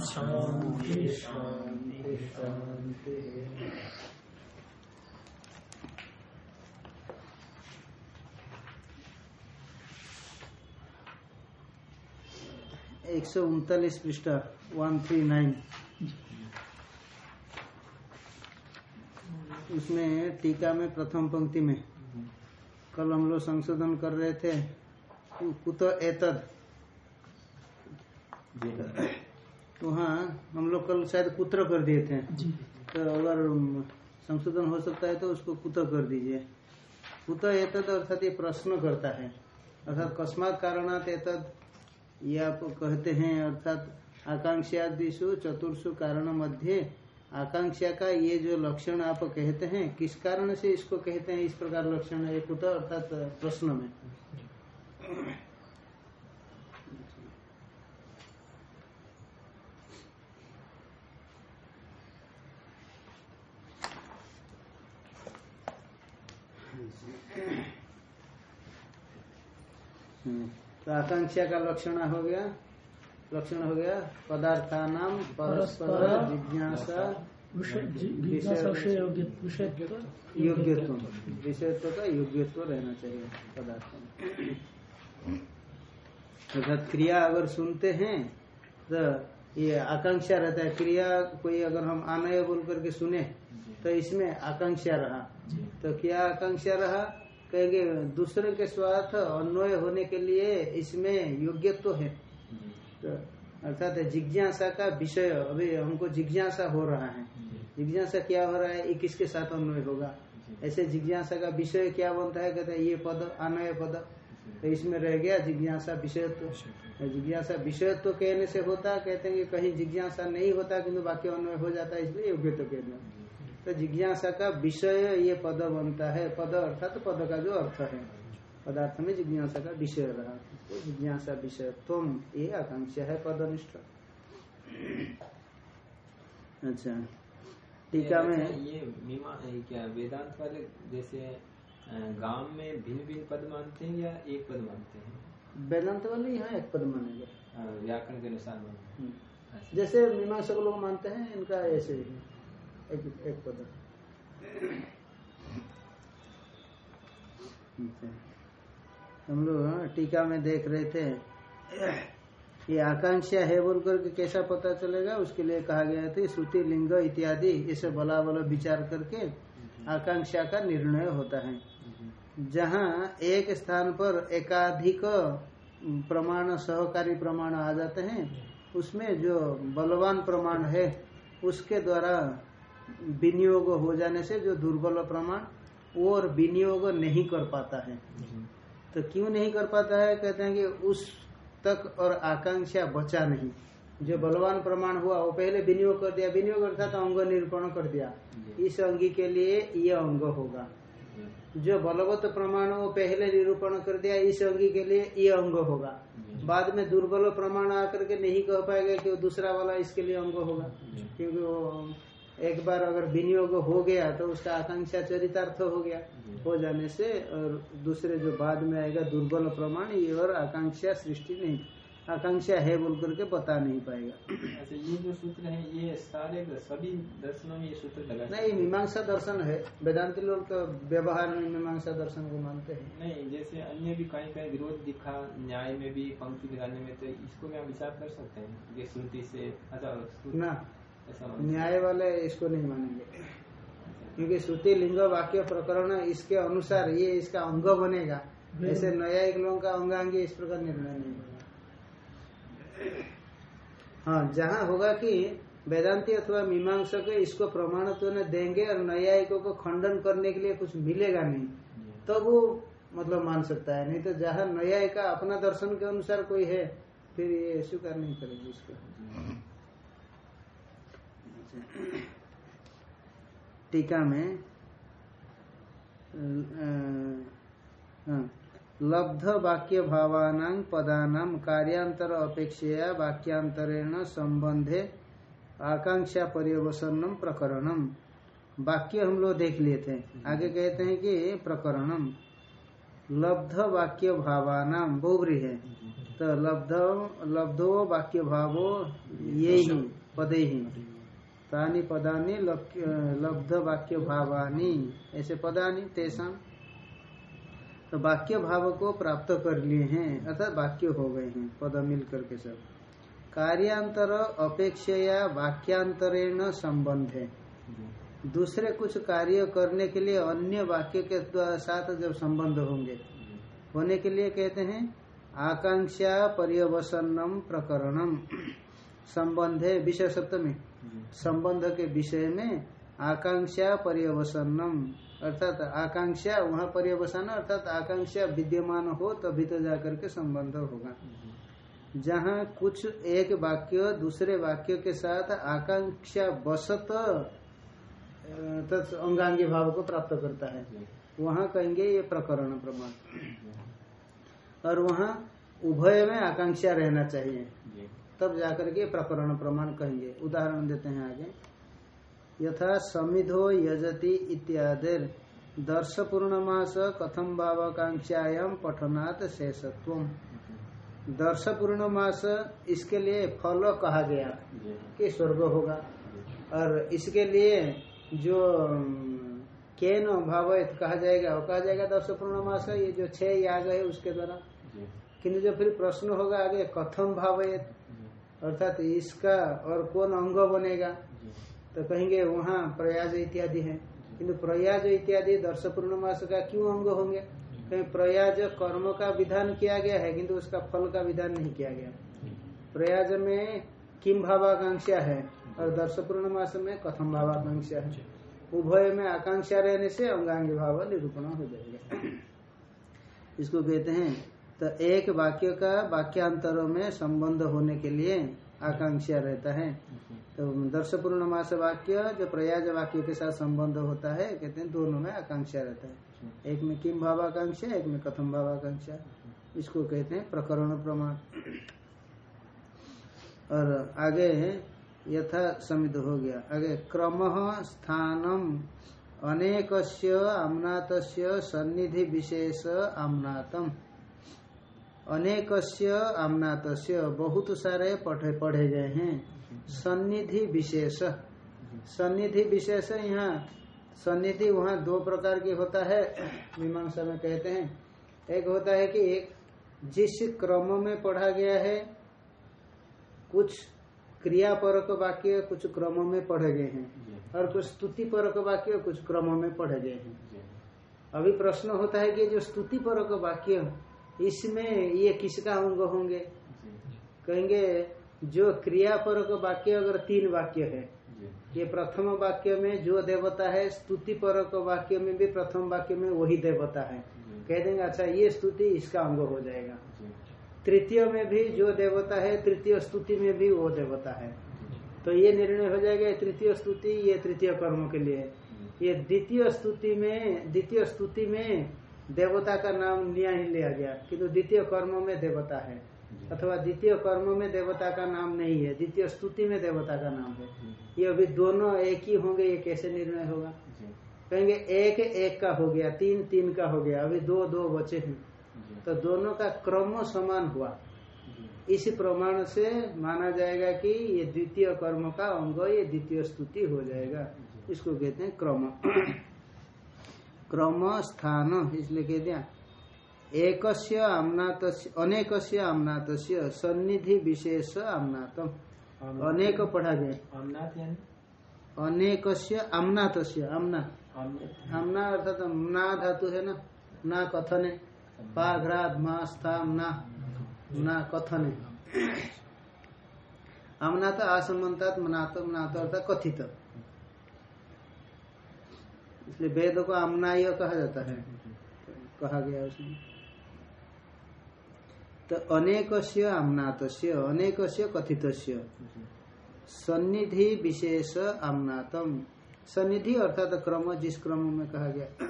शान्ति शान्ति एक सौ उनतालीस पृष्ठ वन थ्री नाइन उसमें टीका में प्रथम पंक्ति में, कल हम लोग संशोधन कर रहे थे, कुत एतद। वहाँ हम लोग कल शायद पुत्र कर दिए थे। तो अगर संशोधन हो सकता है तो उसको कुत कर दीजिए। कुत एतद अर्थात ये प्रश्न करता है। अर्थात कस्मात कारणात एतद ये आप कहते हैं अर्थात आकांक्षादिशु चतुर्षु कारण मध्य आकांक्षा का ये जो लक्षण आप कहते हैं किस कारण से इसको कहते हैं इस प्रकार लक्षण है कुत अर्थात प्रश्न में। तो आकांक्षा का लक्षण हो गया। लक्षण हो गया पदार्था नाम परस्पर जिज्ञासा योग्यत्व विषयत्व का योग्यत्व रहना चाहिए पदार्थ अर्थात क्रिया अगर सुनते हैं तो ये आकांक्षा रहता है। क्रिया कोई अगर हम आनय बोल करके सुने तो इसमें आकांक्षा रहा। तो क्या आकांक्षा रहा? कहेंगे दूसरे के स्वार्थ अन्वय होने के लिए इसमें योग्यत्व है। तो अर्थात जिज्ञासा का विषय अभी हमको जिज्ञासा हो रहा है। जिज्ञासा क्या हो रहा है ये किसके साथ अन्वय होगा? ऐसे जिज्ञासा का विषय क्या बनता है कहते हैं ये पद अन्वय पद। तो इसमें रह गया जिज्ञासा विषयत्व। जिज्ञासा विषयत्व कहने से होता कहते हैं कि कहीं जिज्ञासा नहीं होता किंतु वाक्य अन्वय हो जाता है इसलिए योग्य तो हैं तो जिज्ञासा का विषय ये पद बनता है। पद अर्थात तो पद का जो अर्थ है। पदार्थ में जिज्ञासा का विषय रहा। तो जिज्ञासा विषय तुम ये आकांक्षा है पदनिष्ठ। अच्छा। टीका में ये मीमा क्या? वेदांत वाले जैसे गाँव में भिन्न भिन्न पद मानते हैं या एक पद मानते हैं? वेदांत वाले यहाँ एक पद मानेंगे। व्याकरण के अनुसार मानते हैं। जैसे मीमांसक लोग मानते हैं इनका ऐसे ही। एक एक पद हम लोग टीका में देख रहे थे। ये आकांक्षा है बोल करके कैसा पता चलेगा? उसके लिए कहा गया था, श्रुति लिंग इत्यादि, इसे बला बला विचार करके आकांक्षा का निर्णय होता है। जहाँ एक स्थान पर एकाधिक प्रमाण, सहकारी प्रमाण आ जाते हैं, उसमें जो बलवान प्रमाण है, उसके द्वारा विनियोग हो जाने से जो दुर्बल प्रमाण वो और विनियोग नहीं कर पाता है। तो क्यों नहीं कर पाता है? कहते हैं कि उस तक और आकांक्षा बचा नहीं। जो बलवान प्रमाण हुआ वो पहले विनियोग कर दिया। विनियोग अर्थात अंग निरूपण कर दिया। इस अंगी के लिए ये अंग होगा। जो। बलवत प्रमाण वो पहले निरूपण कर दिया इस अंगी के लिए ये अंग होगा। बाद में दुर्बल प्रमाण आकर के नहीं कह पाएगा कि वो दूसरा वाला इसके लिए अंग होगा। क्योंकि वो एक बार अगर विनियोग हो गया तो उसका आकांक्षा चरितार्थ हो गया। हो जाने से और दूसरे जो बाद में आएगा दुर्बल प्रमाण ये और आकांक्षा सृष्टि नहीं। आकांक्षा है बोल करके बता नहीं पाएगा। अच्छा ये जो सूत्र है ये सारे सभी दर्शनों में ये सूत्र लगा नहीं मीमांसा दर्शन है। वेदांति लोग तो व्यवहार में मीमांसा दर्शन को मानते हैं। नहीं जैसे अन्य भी कहीं कहीं विरोध दिखा न्याय में भी पंक्ति लगाने में तो इसको भी हम विचार कर सकते हैं ये श्रुति से। अच्छा ना न्याय वाले इसको नहीं मानेंगे। क्योंकि श्रुति लिंग वाक्य प्रकरण इसके अनुसार, ये इसका अंग बनेगा। ऐसे नया एक लोगों का अंगांगी इस प्रकार निर्णय नहीं होगा। हाँ जहाँ होगा कि वेदांति अथवा मीमांसक इसको प्रमाणत्व न देंगे और न्यायिकों को खंडन करने के लिए कुछ मिलेगा नहीं तो वो मतलब मान सकता है। नहीं तो जहाँ न्यायिक अपना दर्शन के अनुसार कोई है, फिर ये स्वीकार नहीं करेगी इसको। टीका में लब्ध वाक्य भावानां पदानां कार्यांतर अपेक्षया वाक्यांतरेण संबंधे आकांक्षा पर्यवसनम प्रकरणम। वाक्य हम लोग देख लिए थे आगे कहते हैं कि प्रकरणम लब्ध वाक्य भावानाम बोबरी है। तो लब्ध लब्धो वाक्य भावो ये ही पदे ही तानी पदानी लब्ध वाक्य भावानी ऐसे पदानी तेसाम तो वाक्य भाव को प्राप्त कर लिए हैं, अर्थात वाक्य हो गए हैं, पद मिल करके सब। कार्यांतर, अपेक्षया, वाक्यांतरेण संबंध है। दूसरे कुछ कार्य करने के लिए अन्य वाक्य के साथ जब संबंध होंगे, होने के लिए कहते हैं, आकांक्षा पर्यवसनम प्रकरणम। संबंध है विषय सप्तमी। संबंध के विषय में आकांक्षा पर्यवसनम। अर्थात आकांक्षा, वहाँ पर्यवसन, अर्थात आकांक्षा विद्यमान हो, तभी तो जाकर के संबंध होगा। जहाँ कुछ एक वाक्य दूसरे वाक्य के साथ आकांक्षा तत् अंगांगी भाव को प्राप्त करता है। वहाँ कहेंगे ये प्रकरण प्रमाण। और वहाँ उभय में आकांक्षा रहना चाहिए। तब जाकर के प्रकरण प्रमाण कहेंगे। उदाहरण देते हैं आगे। यथा समिधो यजति इत्यादि दर्श पूर्णमास कथम भावाकांक्षायाम पठनात् शेषत्व दर्श पूर्णमास इसके लिए फल कहा गया कि स्वर्ग होगा। और इसके लिए जो केन भाव कहा जाएगा वो कहा जाएगा दर्श पूर्णमास ये जो छह याग है उसके द्वारा। किंतु जो फिर प्रश्न होगा आगे कथम भाव अर्थात इसका और कौन अंग बनेगा? तो कहेंगे वहाँ प्रयाज इत्यादि है। किंतु प्रयाज इत्यादि दर्श पूर्णमास का क्यों अंग होंगे? कहीं प्रयाज कर्म का विधान किया गया है, किंतु उसका फल का विधान नहीं किया गया। प्रयाज में किम भावाकांक्षा है और दर्श पूर्णमास में कथम भावाकांक्षा है। उभय में आकांक्षा रहने से अंगांगी भाव निरूपण हो जाएगा। इसको कहते हैं तो एक वाक्य का वाक्यांतरों में संबंध होने के लिए आकांक्षा रहता है। तो दर्श पूर्णमास वाक्य, जो प्रयाज वाक्य के साथ संबंध होता है, कहते हैं दोनों में आकांक्षा रहता है। एक में किम भावाकांक्षा, एक में कथम भावाकांक्षा। इसको कहते हैं प्रकरण प्रमाण। और आगे यथा समित हो गया। आगे, क्रम स्थानम अनेक आमनात सन्निधि विशेष आमनातम। अनेक आमनात बहुत सारे पढ़े पढ़े गए हैं। सन्निधि विशेष। सन्निधि विशेष यहाँ सन्निधि वहाँ दो प्रकार की होता है। मीमांसा में कहते हैं एक होता है कि एक जिस क्रम में पढ़ा गया है कुछ क्रियापरक वाक्य कुछ क्रम में पढ़े गए हैं और कुछ स्तुति परक वाक्य कुछ क्रम में पढ़े गए हैं। अभी प्रश्न होता है कि जो स्तुति परक वाक्य इसमें ये किसका अंग होंगे? कहेंगे जो क्रियापरक वाक्य अगर तीन वाक्य है ये प्रथम वाक्य में जो देवता है स्तुति परक वाक्य में भी प्रथम वाक्य में वही देवता है। कह देंगे अच्छा ये स्तुति इसका अंग हो जाएगा। तृतीय में भी जो देवता है तृतीय स्तुति में भी वो देवता है। तो ये निर्णय हो जाएगा तृतीय स्तुति ये तृतीय कर्म के लिए। ये द्वितीय स्तुति में द्वितीय स्तुति में देवता का नाम लिया ही लिया गया किंतु तो द्वितीय कर्म में देवता है। अथवा द्वितीय कर्म में देवता का नाम नहीं है द्वितीय स्तुति में देवता का नाम है। ये अभी दोनों एक ही होंगे ये कैसे निर्णय होगा? कहेंगे एक एक का हो गया तीन तीन का हो गया अभी दो दो बचे हैं। तो दोनों का क्रम समान हुआ। इस प्रमाण से माना जाएगा कि ये द्वितीय कर्म का अंग ये द्वितीय स्तुति हो जाएगा। इसको कहते हैं क्रम। क्रम स्थान इसलिए कह दिया। एक आमनात अनेक आमनात सन्निधि विशेष आमनातम। अनेक पढ़ा गया अनेक आमनात आमना। आमना अर्थात ना धातु है ना? ना कथन। है पाघ्राद मास्थाम ना ना कथन। है आमना तो मनात मनात अर्थात कथित। इसलिए वेद को आमनाय कहा जाता है। कहा गया उसमें। तो अनेक आमनात अनेक कथित सन्निधि विशेष आमनातम। सन्निधि अर्थात क्रम, जिस क्रम में कहा गया।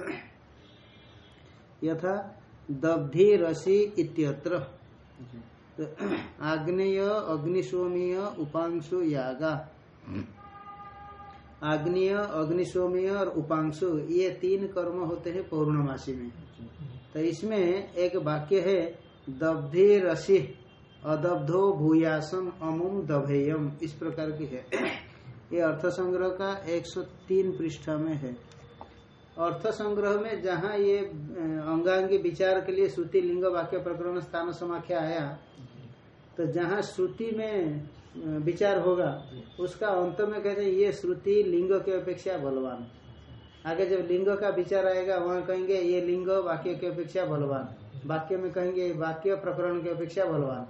यथा दब्धि रसी इत्यत्र। तो आग्नेय, अग्निशोमीय, उपांशु, यागा। आग्नेय, अग्निशोमीय और उपांशु, ये तीन कर्म होते हैं पौर्णमासी में। तो इसमें एक वाक्य है, दब्धि रसी, अदब्धो भूयासम, अमुम दभेयम। इस प्रकार की है। ये अर्थ संग्रह का 103 पृष्ठ में है। अर्थ संग्रह में जहाँ ये अंगांगी विचार के लिए श्रुति लिंग वाक्य प्रकरण स्थान समाख्या आया तो जहाँ श्रुति में विचार होगा, उसका अंत में कहते हैं, ये श्रुति लिंग की अपेक्षा बलवान। आगे जब लिंग का विचार आएगा, वहाँ कहेंगे, ये लिंग वाक्य की अपेक्षा बलवान। वाक्य में कहेंगे, वाक्य प्रकरण की अपेक्षा बलवान।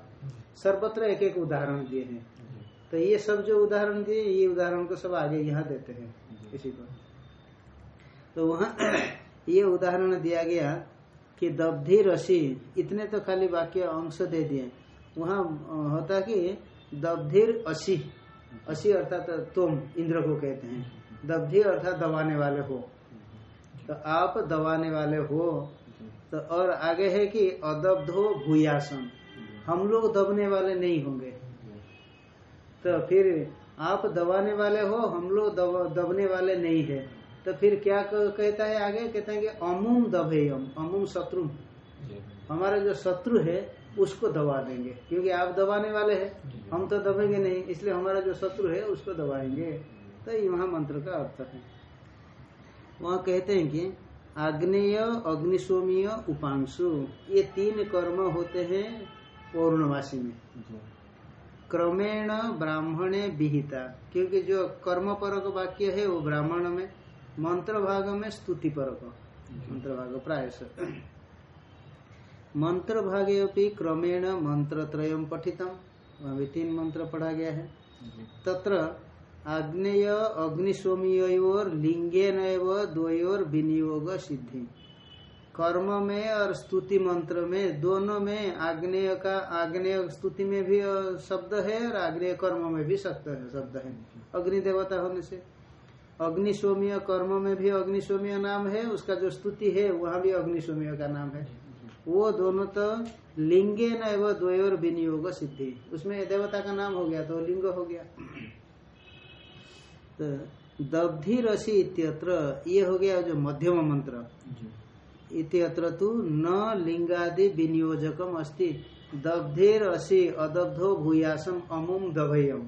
सर्वत्र एक एक उदाहरण दिए हैं। तो ये सब जो उदाहरण दिए ये उदाहरण को सब आगे यहाँ देते हैं। इसी को। तो वहाँ ये उदाहरण दिया गया कि दब्धि रसी, इतने तो खाली वाक्य अंश दे दिए। वहाँ होता कि दब्धिर असी। असी अर्थात तुम इंद्र को कहते हैं। दब्धि अर्थात दबाने वाले हो। तो आप दबाने वाले हो तो और आगे है कि अदब्धो भूयासन। हम लोग दबने वाले नहीं होंगे। तो फिर आप दबाने वाले हो हम लोग दब, दबने वाले नहीं है। तो फिर क्या कहता है आगे? कहता है कि अमुम दबेयम अमुम शत्रु हमारा जो शत्रु है उसको दबा देंगे। क्योंकि आप दबाने वाले हैं। हम तो दबेंगे नहीं इसलिए हमारा जो शत्रु है उसको दबाएँगे। तो ये वहाँ मंत्र का अर्थ है। वहाँ कहते हैं कि आग्नेय अग्निशोमीय उपांशु ये तीन कर्म होते हैं पौर्णमासी में। क्रमेण ब्राह्मणे विहिता। क्योंकि जो कर्म परक वाक्य है वो ब्राह्मण में मंत्र भाग में स्तुति परक मंत्र भाग प्रायश। मंत्र भागे अपनी क्रमेण मंत्र त्रय पठितम। वहाँ भी तीन मंत्र पढ़ा गया है। तत्र आग्नेय अग्निशोमीयोर लिंगेन द्वयोर विनियोग सिद्धि। कर्म में और स्तुति मंत्र में दोनों में आग्नेय का आग्नेय स्तुति में भी शब्द है और आग्नेय कर्म में भी शब्द है शब्द है। अग्नि देवता होने से। अग्निशोमीय कर्म में भी अग्निशोमीय नाम है उसका जो स्तुति है वहाँ भी अग्निशोमीय का नाम है। वो दोनों तो लिंगे न एवं द्वयोर विनियोग सिद्धि। उसमें देवता का नाम हो गया तो लिंग हो गया। तो दब्धि रसी इत्यत्र ये हो गया जो मध्यम मंत्र। इत्यत्र तु न लिंगादि विनियोजकम अस्ति। दब्धेर असी अदब्धो भूयासम अमुम दभयम।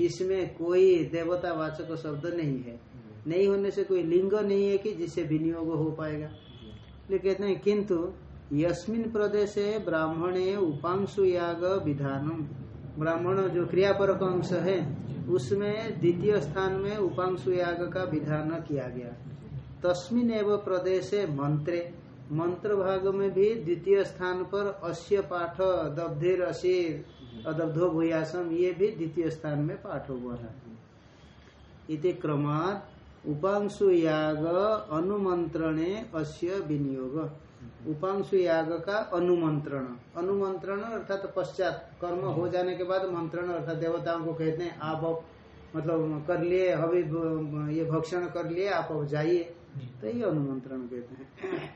इसमें कोई देवता वाचक शब्द नहीं है। नहीं होने से कोई लिंग नहीं है कि जिससे विनियोग हो पाएगा। इसलिए कहते हैं किंतु यस्मिन प्रदेशे ब्राह्मणे उपांशु याग विधानम। ब्राह्मण जो क्रियापरक अंश है, उसमें द्वितीय स्थान में उपांशु याग का विधान किया गया। तस्मिन एवं प्रदेशे मंत्रे। मंत्र भाग में भी द्वितीय स्थान पर अस्य पाठ, दब्धिर अशीर, अदब्धो भूयासम, ये भी द्वितीय स्थान में पाठ हुआ है। इति क्रमात उपांशु याग अनुमंत्रणे अस्य विनियोग। उपांशु याग का अनुमंत्रण। अनुमंत्रण अर्थात तो पश्चात कर्म हो जाने के बाद मंत्रण अर्थात देवताओं को कहते हैं आप अब मतलब कर लिए अभी ये भक्षण कर लिए आप अब जाइए। तो ये अनुमंत्रण कहते हैं।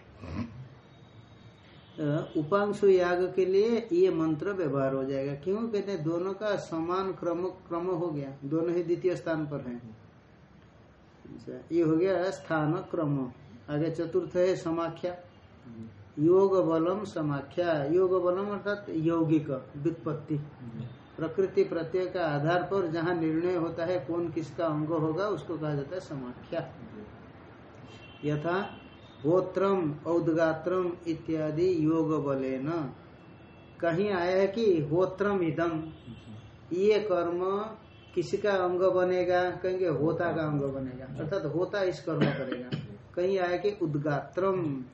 तो उपांशु याग के लिए ये मंत्र व्यवहार हो जाएगा। क्यों? कहते हैं दोनों का समान क्रम क्रम हो गया। दोनों ही द्वितीय स्थान पर हैं। अच्छा, ये हो गया स्थान क्रम। आगे चतुर्थ है समाख्या। योग बलम समाख्या। योग बलम अर्थात यौगिक व्युत्पत्ति। प्रकृति प्रत्यय का आधार पर जहाँ निर्णय होता है कौन किसका अंग होगा, उसको कहा जाता है समाख्या। यथा गोत्रम औदगात्रम इत्यादि योग बले न कहीं आया है कि होत्रम इदम। ये कर्म किसका अंग बनेगा? कहेंगे होता का अंग बनेगा। अर्थात होता इस कर्म करेगा। कहीं आया कि उद्गात्रम।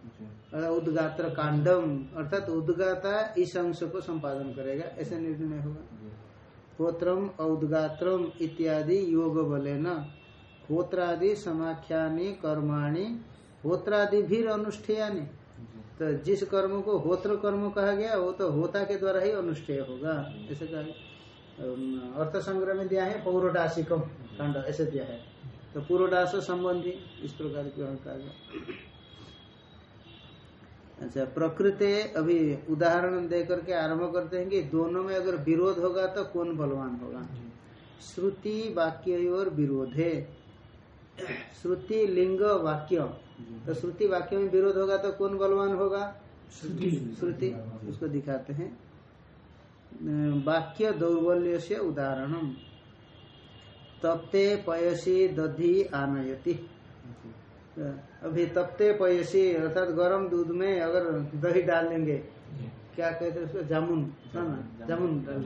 उद्गात्र कांडम, अर्थात उद्गाता इस अंश को संपादन करेगा। ऐसे निर्णय होगा। होत्रम, औदगात्रम इत्यादि योग बले न। होत्रादि समाख्यानि कर्माणि, होत्रादि भी अनुष्ठेयानि। तो जिस कर्म को होत्र कर्म कहा गया, वो तो होता के द्वारा ही अनुष्ठेय होगा। ऐसे कहा अर्थ संग्रह में दिया है पौरोडासिकम कांड, ऐसे दिया है। तो पूर्वदास संबंधी इस प्रकार की कहा अच्छा प्रकृति अभी उदाहरण दे करके आरंभ करते हैं कि दोनों में अगर विरोध होगा तो कौन बलवान होगा? श्रुति वाक्य और विरोधे श्रुति लिंग वाक्य। तो श्रुति वाक्य में विरोध होगा तो कौन बलवान होगा? श्रुति। उसको दिखाते हैं। वाक्य दौर्बल्य से उदाहरण तप्ते पयसी दधि आनयति। अभी तपते पयसी अर्थात गर्म दूध में अगर दही डाल देंगे क्या कहते हैं उसको? जामुन। ना ना जामुन डाल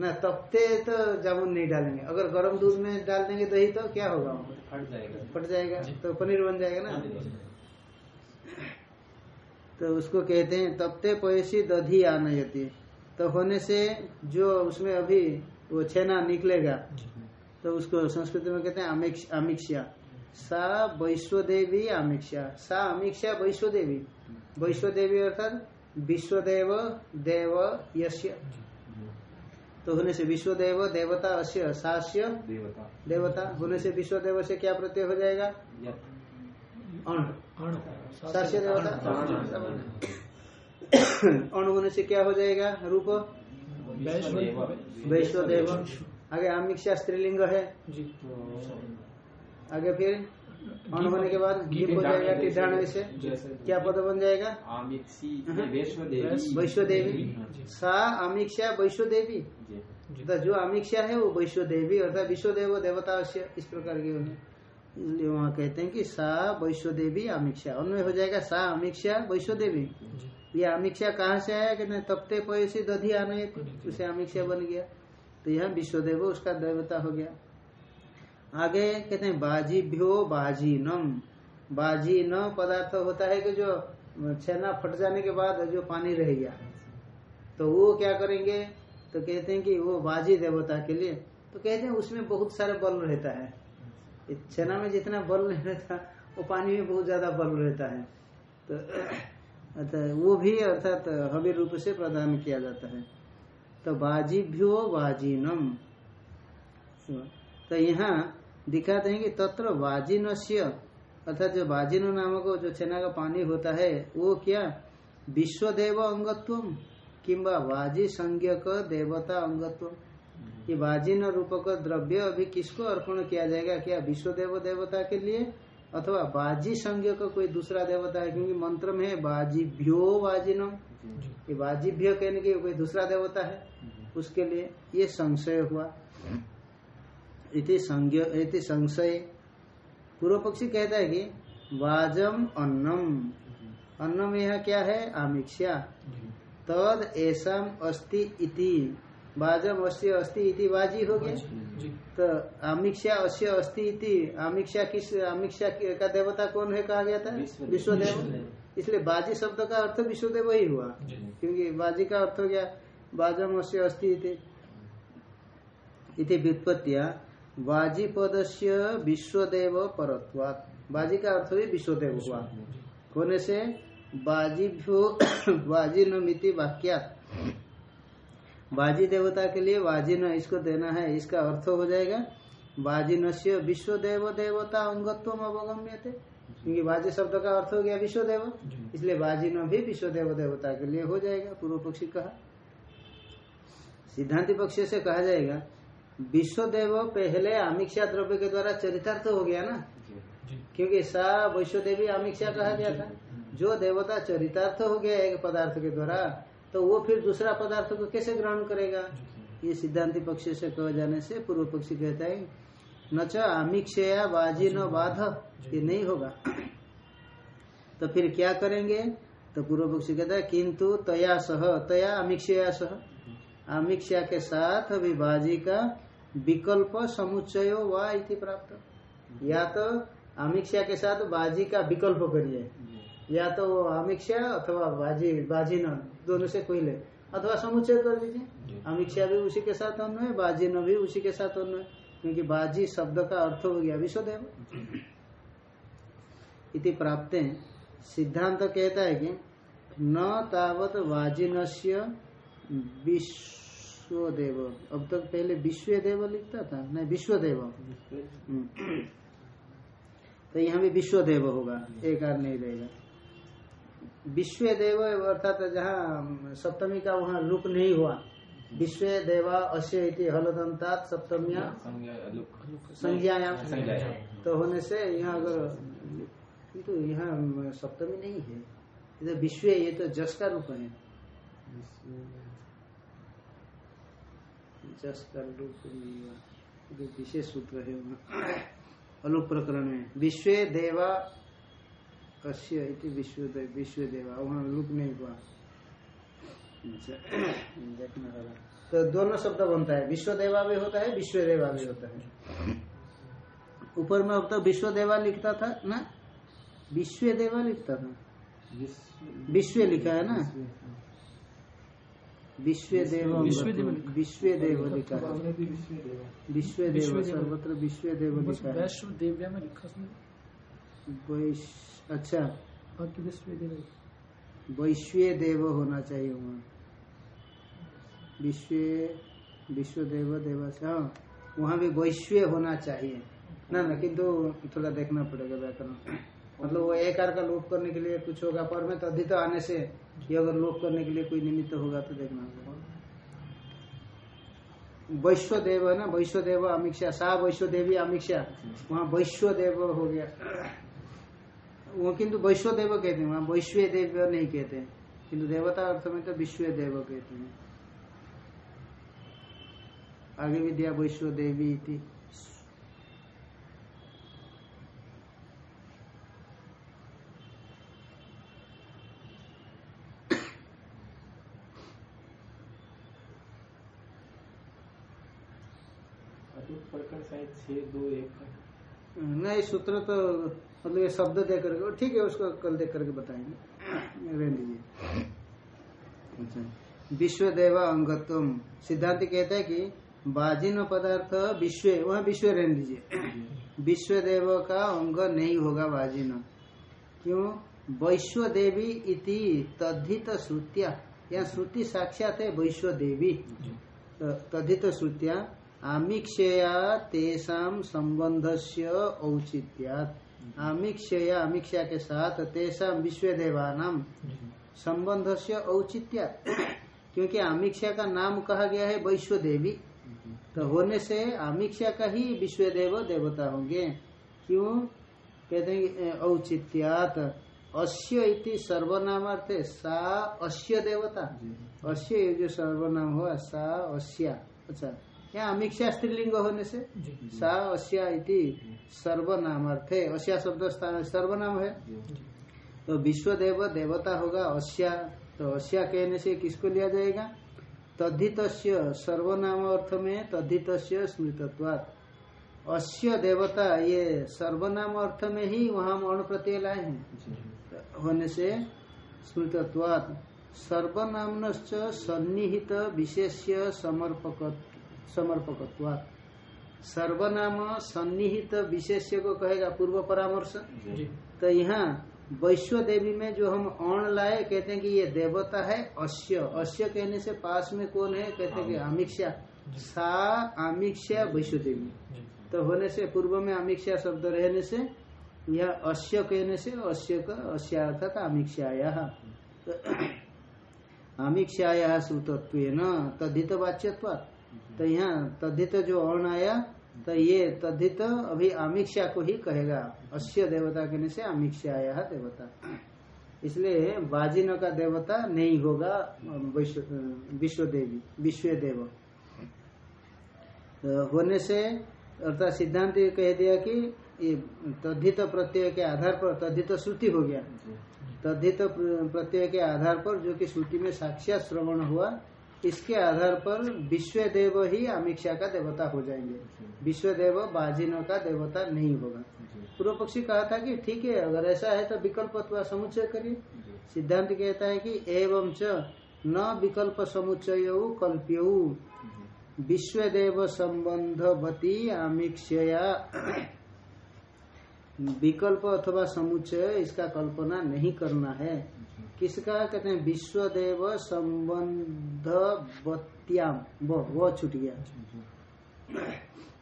ना तपते तो जामुन नहीं डालेंगे। अगर गर्म दूध में डाल देंगे दही तो क्या होगा फट जाएगा। फट जाएगा। तो पनीर बन जाएगा ना? तो उसको कहते हैं तपते पैसी दधी आनयति। तो होने से जो उसमें अभी वो छेना निकलेगा तो उसको संस्कृत में कहते हैं आमिक्ष आमिक्षा सा वैश्वदेवी आमिक्षा सा आमिक्षा वैश्वदेवी। वैश्वदेवी अर्थात विश्वदेव देव यश्य तो होने से विश्वदेव देवता अश्य सास्य देवता। देवता। होने से विश्वदेव से क्या प्रत्यय हो जाएगा? अण। सास्य देवता। अण। होने से क्या हो जाएगा? रूप। वैश्वदेव। वैश्वदेव। आगे आमिक्षा स्त्रीलिंग है। जी। आगे फिर अण होने के बाद गिप हो जाएगा टिड्ढाण से। क्या पद बन जाएगा? वैश्व हाँ। वैश्वदेवी। वैश्वदेवी। सा आमिक्षा वैश्व देवी अर्थात जो आमिक्षा है वो वैश्वदेवी अर्थात विश्वदेव देवता इस प्रकार की इसलिए वहाँ कहते हैं कि सा वैश्वदेवी आमिक्षा। अन्वय हो जाएगा सा आमिक्षा वैश्व देवी ये आमिक्षा कहाँ से आया कहते हैं तप्ते पैसे दधी आने उसे आमिक्षा बन गया। तो यहाँ विश्वदेव उसका देवता हो गया। आगे कहते हैं बाजीभ्यो बाजीनम। बाजी न पदार्थ होता है कि जो छेना फट जाने के बाद जो पानी रह गया। तो वो क्या करेंगे? तो कहते हैं कि वो बाजी देवता के लिए तो कहते हैं उसमें बहुत सारे बल रहता है। छेना में जितना बल नहीं रहता, वो पानी में बहुत ज़्यादा बल रहता है। तो अतः वो भी अर्थात हवि रूप से प्रदान किया जाता है। तो बाजीभ्यो बाजीनम। तो यहाँ दिखाते हैं कि तत्र वाजिनस्य अर्थात जो वाजिनो नामक जो छेना का पानी होता है वो क्या? विश्वदेव अंगत्व किंबा वाजी संज्ञक देवता अंगत्व। ये वाजिन रूपक द्रव्य अभी किसको अर्पण किया जाएगा? क्या विश्वदेव देवता के लिए? अथवा बाजी संज्ञ का कोई दूसरा देवता है? क्योंकि मंत्र में है बाजीभ्यो वाजिनम। ये वाजिभ्य कहने की कोई दूसरा देवता है? उसके लिए ये संशय हुआ। इति इति संशय। पूर्व पक्षी कहता है कि वाजम अन्नम। अन्नम यह क्या है? आमिक्षा। तद ऐसा अस्ति इति। वाजम अस्य अस्ति इति वाजी हो गया? जी। तो आमिक्षा अस्य अस्ति इति। आमिक्षा किस आमिक्षा का देवता कौन है कहा गया था? विश्वदेव। इसलिए बाजी शब्द का अर्थ विश्वदेव ही हुआ। क्योंकि बाजी का अर्थ हो गया बाजम अस्य अस्ति इति। इति व्युत्पत्तिया। बाजी पदस्य विश्वदेव परत्वात्। बाजी का अर्थ भी विश्वदेव हुआ। होने से बाजीभ्यो बाजी नमिति वाक्यात। बाजी देवता के लिए वाजिन इसको देना है, इसका अर्थ हो जाएगा वाजिन से विश्वदेव देवता अंगत्व अवगम्य थे क्योंकि बाजी शब्द का अर्थ हो गया विश्वदेव, इसलिए वाजिन भी विश्व देव देवता के लिए हो जाएगा, पूर्व पक्षी कहा। सिद्धांति पक्ष से कहा जाएगा विश्वदेव पहले आमिक्षा द्रव्य के द्वारा चरितार्थ हो गया ना? क्योंकि सा वैश्वदेवी आमिक्षा कहा गया था। जो। देवता चरितार्थ हो गया एक पदार्थ के द्वारा तो वो फिर दूसरा पदार्थ को कैसे ग्रहण करेगा? ये सिद्धांति पक्ष से कह जाने से पूर्व पक्षी कहता है न च आमिक्षया बाजी न बाध ये नहीं होगा। तो फिर क्या करेंगे? तो पूर्व पक्षी कहता है किंतु तया सह तया आमिक्षया सह। आमिक्षा के साथ अभी बाजी का विकल्प समुच्चय व इति प्राप्त। या तो आमिक्षा के साथ बाजी का विकल्प करिए। या तो वो आमिक्षा अथवा बाजी बाजी न दोनों से कोई ले। अथवा समुच्चय कर दीजिए। आमिक्षा भी उसी के साथ अन्वय बाजी न भी उसी के साथ अन्वय। क्योंकि बाजी शब्द का अर्थ हो गया विश्वदेव इति प्राप्त सिद्धांत कहता है कि न तावत वाजिनस्य विश्वदेव। अब तक पहले विश्व देव लिखता था नहीं विश्वदेव। हम्म। तो यहाँ भी विश्वदेव होगा एक आर नहीं रहेगा। विश्व देव अर्थात जहाँ सप्तमी का वहाँ लुक नहीं हुआ। विश्व देवा अश्य इति हलदंतात सप्तमिया संज्ञायाम। तो होने से यहाँ अगर किंतु यहाँ सप्तमी नहीं है। इधर विश्व ये तो जस का रूप है। जस का लुक नहीं विशेष सूत्र है वहाँ प्रकरण में विश्व देवा अश्य इति विश्व विश्व देवा वहाँ लुक नहीं हुआ देखना होगा तो दोनों शब्द बनता है विश्व देवा भी होता है विश्व देवा भी होता है ऊपर में अब तो विश्व देवा लिखता था ना विश्व देवा लिखता था विश्व लिखा है ना विश्व देव लिखा। विश्व देव लिखा है विश्व देव विश्वदेव। सर्वत्र विश्व देव लिखा है वैश्व देव्या में लिखा अच्छा बाकी देव वैश्व देव होना चाहिए वहाँ विश्व विश्व देव देव हाँ। वहाँ भी वैश्व होना चाहिए। ना ना किंतु थोड़ा देखना पड़ेगा व्याकरण। मतलब वो एक आर का लोप करने के लिए कुछ होगा पर में तद्धित आने से ये अगर लोप करने के लिए कोई निमित्त होगा तो देखना होगा। वैश्व देव है ना? वैश्व देव अमीक्षा। सा वैश्व देवी अमीक्षा। वहाँ वैश्व देव हो गया। वो किंतु वैश्व देव कहते हैं। वहाँ वैश्व देव नहीं कहते। हैं किंतु देवता अर्थ में तो विश्व देव कहते हैं। आगे विद्या वैश्व देवी इति। प्रकरण शायद दो एक नहीं सूत्र तो मतलब ये शब्द दे करके ठीक है उसको कल देख करके बताएँगे। रहने दीजिए। अच्छा। विश्व देवा अंगत्वम। सिद्धांत कहता है कि बाजिन पदार्थ विश्व वहाँ विश्व रहने दीजिए। विश्व देव का अंग नहीं होगा बाजिन। क्यों? वैश्व देवी इति तद्धित श्रुतिया। यहाँ श्रुति साक्षात है वैश्व देवी तद्धित श्रुतिया। आमिक्षया तेषाम संबंधस्य औचित्यात्। आमिक्षया आमिक्षा के साथ तेषाम विश्व देवानाम संबंध से औचित्यात्। क्योंकि आमिक्षा का नाम कहा गया है वैश्व देवी तो होने से आमिक्षा का ही विश्व देव देवता होंगे। क्यों? कहते हैं औचित्यात। अस्य इति सर्वनामार्थ है, सा अस्य देवता। अस्य ये जो सर्वनाम हुआ सा अस्या। अच्छा यहाँ अमीक्षा स्त्रीलिंग होने से? सा अस्या इति सर्वनामार्थ। है अस्या शब्द स्थान सर्वनाम है? तो विश्व देव देवता होगा अस्या तो अस्या कहने से किसको लिया जाएगा? तद्धित सर्वनाम अर्थ में तद्धित स्मृतत्वात्। अश्य देवता ये सर्वनाम अर्थ में ही वहाँ अण प्रत्यय लाए हैं। होने से स्मृतत्वात्। सर्वनाम सन्निहित विशेष्य समर्पक समर्पकत्वात्। सर्वनाम सन्निहित विशेष्य को कहेगा पूर्व परामर्श। तो यहाँ वैश्व देवी में जो हम अण लाए कहते हैं कि ये देवता है अश्य। अश्य कहने से पास में कौन है? कहते हैं कि आमिक्षा। सा आमिक्षा वैश्व देवी तो होने से पूर्व में आमिक्षा शब्द रहने से यह अश्य कहने से अश्य का अश्या अर्थात आमिक्षाया। आमिक्षाया श्रुतत्व न तद्धित वाच्यत्व तो यहाँ तद्धित जो अर्ण आया तो ये तद्धित अभी आमिक्षा को ही कहेगा। अश्य देवता कहने से आमिक्षाया देवता। इसलिए बाजिन का देवता नहीं होगा, विश्व देवी विश्व देव तो होने से अर्थात सिद्धांत कह दिया कि ये तद्धित प्रत्यय के आधार पर तद्धित श्रुति हो गया। तद्धित प्रत्यय के आधार पर जो कि श्रुति में साक्षात श्रवण हुआ इसके आधार पर विश्व देव ही अमीक्षा का देवता हो जाएँगे। विश्व देव बाजिनों का देवता नहीं होगा। पूर्व पक्षी कहा था कि ठीक है, अगर ऐसा है तो विकल्प अथवा समुच्चय करिए। सिद्धांत कहता है कि एवं च न विकल्प समुच्चय कल्प्यऊ विश्वदेव संबंधवती आमिक्षया विकल्प अथवा समुच्चय इसका कल्पना नहीं करना है। किसका कहते हैं? विश्वदेव संबंध बत्याम। वो वो छूट गया।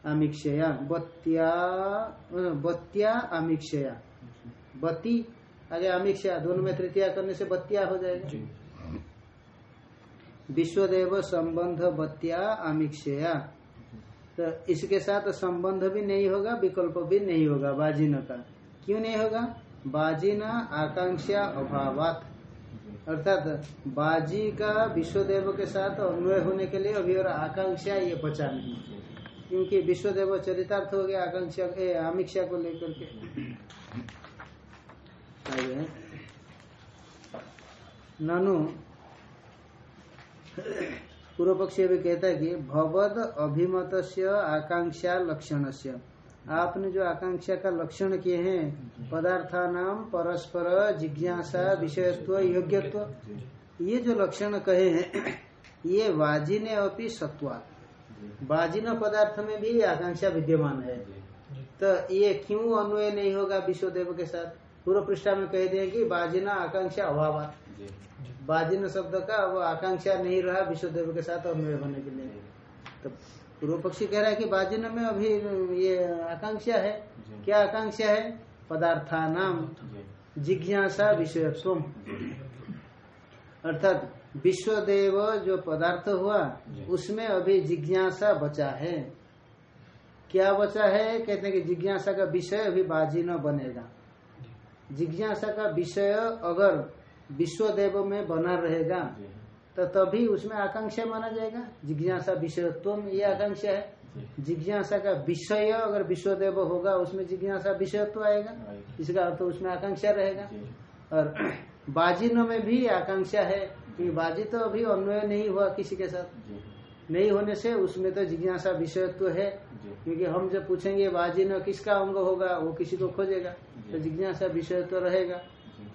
आमिक्षया बत्या बत्या आमिक्षया बत्ती आगे आमिक्षा दोनों में तृतीया करने से बत्तिया हो जाएगा। विश्वदेव संबंध बत्या आमिक्षया तो इसके साथ संबंध भी नहीं होगा विकल्प भी नहीं होगा बाजिन का क्यों नहीं होगा? बाजिना आकांक्षा अभावात। अर्थात बाजी का विश्वदेव के साथ अन्वय होने के लिए अभी और आकांक्षा ये बचा नहीं क्योंकि विश्वदेव चरितार्थ हो गया आकांक्षा ए, आमिक्षा को लेकर के। ननु पूर्व पक्षी भी कहता है कि भवद अभिमत आकांक्षा लक्षण से आपने जो आकांक्षा का लक्षण किए हैं, पदार्थानाम, परस्पर, जिज्ञासा, विषयत्व, योग्यत्व, ये जो लक्षण कहे हैं, ये वाजिने अपनी सत्वा। वाजिन पदार्थ में भी आकांक्षा विद्यमान है। तो ये क्यों अन्वय नहीं होगा विश्वदेव के साथ? पूर्व पृष्ठा में कह दिए कि बाजिना आकांक्षा अभाव। बाजिन शब्द का वो आकांक्षा नहीं रहा विश्वदेव के साथ अन्वय होने के लिए। तो पूर्व पक्षी कह रहा है कि बाजिन में अभी ये आकांक्षा है। क्या आकांक्षा है? पदार्थानाम। जिज्ञासा विषयत्व। अर्थात विश्वदेव जो पदार्थ हुआ उसमें अभी जिज्ञासा बचा है। क्या बचा है? कहते हैं कि जिज्ञासा का विषय अभी बाजी न बनेगा जिज्ञासा का विषय अगर विश्वदेव में बना रहेगा तो तभी उसमें आकांक्षा माना जाएगा। जिज्ञासा विषयत्व ये आकांक्षा है। जिज्ञासा का विषय अगर विश्वदेव होगा उसमें जिज्ञासा विषयत्व आएगा। इसका अर्थ तो उसमें आकांक्षा रहेगा। और बाजिनो में भी आकांक्षा है कि बाजी तो अभी अन्वय नहीं हुआ किसी के साथ। नहीं होने से उसमें तो जिज्ञासा विषयत्व है। क्योंकि हम जब पूछेंगे बाजी न किसका अंग होगा वो किसी को खोजेगा। तो जिज्ञासा विषयत्व रहेगा।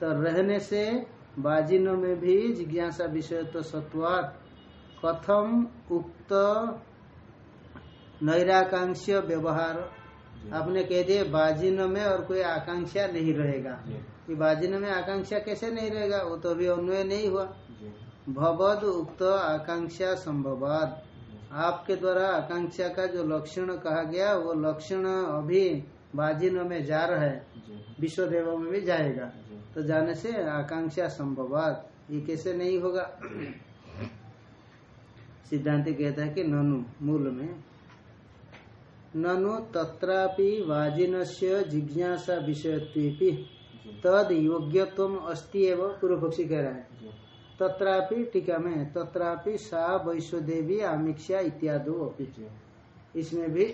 तो रहने से बाजिनो में भी जिज्ञासा विषयत्व सत्वात। कथम उक्त नैराकांक्ष व्यवहार। आपने कह दिए बाजिनो में और कोई आकांक्षा नहीं रहेगा। कि बाजिनो में आकांक्षा कैसे नहीं रहेगा? वो तो अभी अन्वय नहीं हुआ। भवद उक्त आकांक्षा संभवाद आपके द्वारा आकांक्षा का जो लक्षण कहा गया वो लक्षण अभी बाजिनो में जा रहा है। विश्वदेव में भी जाएगा। तो जाने से आकांक्षा संभवाद ये कैसे नहीं होगा? सिद्धांत कहता है कि ननु, मूल में। ननु तत्रापि वाजिन से जिज्ञासा विषयत्वी तद योग्यत्व अस्ति एवं पूर्व पक्षी कह रहा है। तत्रापि टीका में, तत्रापि सा वैश्वदेवी आमिक्षा इत्यादि इसमें भी